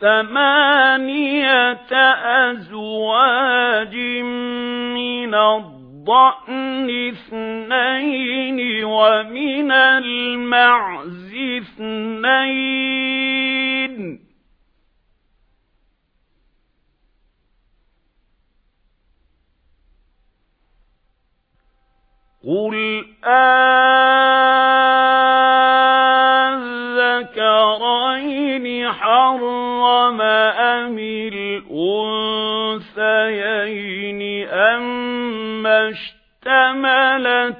ثمانية أزواج من الضأن اثنين ومن المعز اثنين. قُلْ أَذَكَرَيْنِ حَرَّمَ أَمِ الْأُنثَيَيْنِ أَمَّا اشْتَمَلَتْ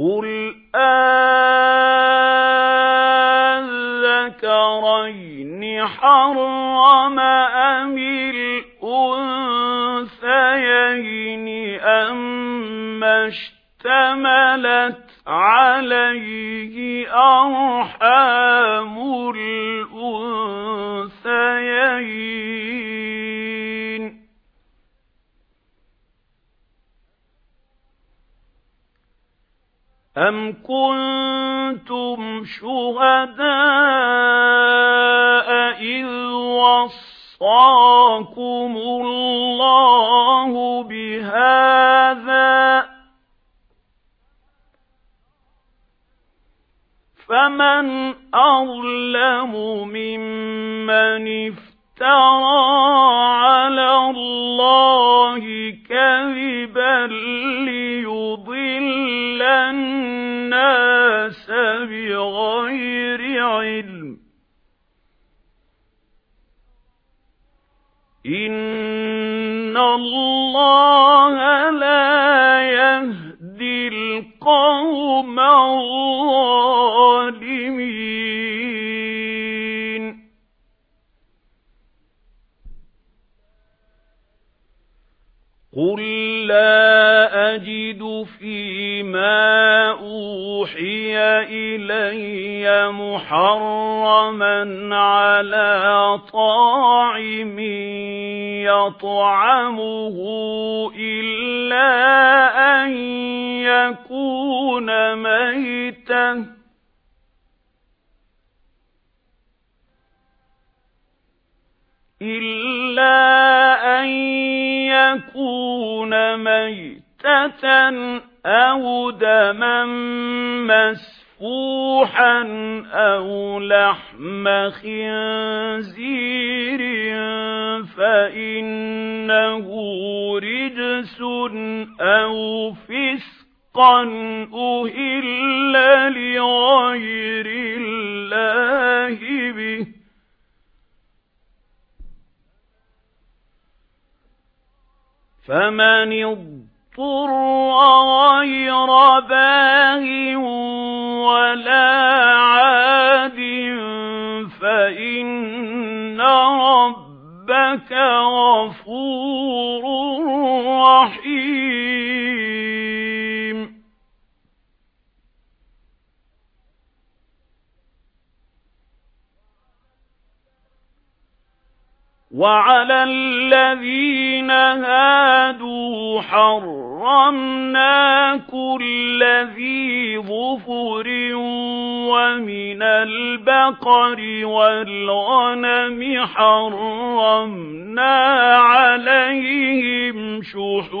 قُلْ أَذَكَرَيْنِ حَرَّمَ أَمِ الْأُنثَيَيْنِ أَمَّا اشْتَمَلَتْ عَلَيْهِ أَرْحَامُ أَمْ كُنتُمْ شُهَدَاءَ إِذْ وَصَّاكُمُ اللَّهُ بِهَذَا فَمَنْ أَظْلَمُ مِمَّنِ افْتَرَى النَّاسَ بِغَيْرِ عِلْمٍ. إِنَّ اللَّهَ لَا يَهْدِي الْقَوْمَ الظَّالِمِينَ. قُل لَّا أَجِدُ فِيمَا أُوحِيَ إِلَيَّ مُحَرَّمًا عَلَىٰ طَاعِمٍ يَطْعَمُهُ إِلَّا أَن يَكُونَ مَيْتَةً إِلَّا أَن يَكُونَ مَيْتَةً أَوْ دَمًا مَّسْفُوحًا أَوْ لَحْمَ خِنزِيرٍ فَإِنَّهُ رِجْسٌ أَوْ فِسْقًا أُهِلَّ لِغَيْرِ اللَّهِ بِهِ. فَمَنِ اضْطُرَّ وَعَلَى الَّذِينَ هَادُوا حَرَّمْنَا كُلَّ ذِي ظُفُرٍ وَمِنَ الْبَقَرِ وَالْغَنَمِ حَرَّمْنَا عَلَيْهِمْ شُحُومَهُمَا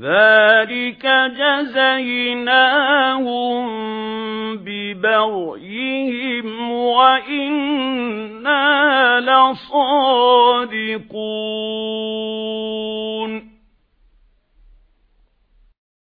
ذَلِكَ جَزَيْنَاهُم بِبَغْيِهِمْ وَإِنَّا لَصَادِقُونَ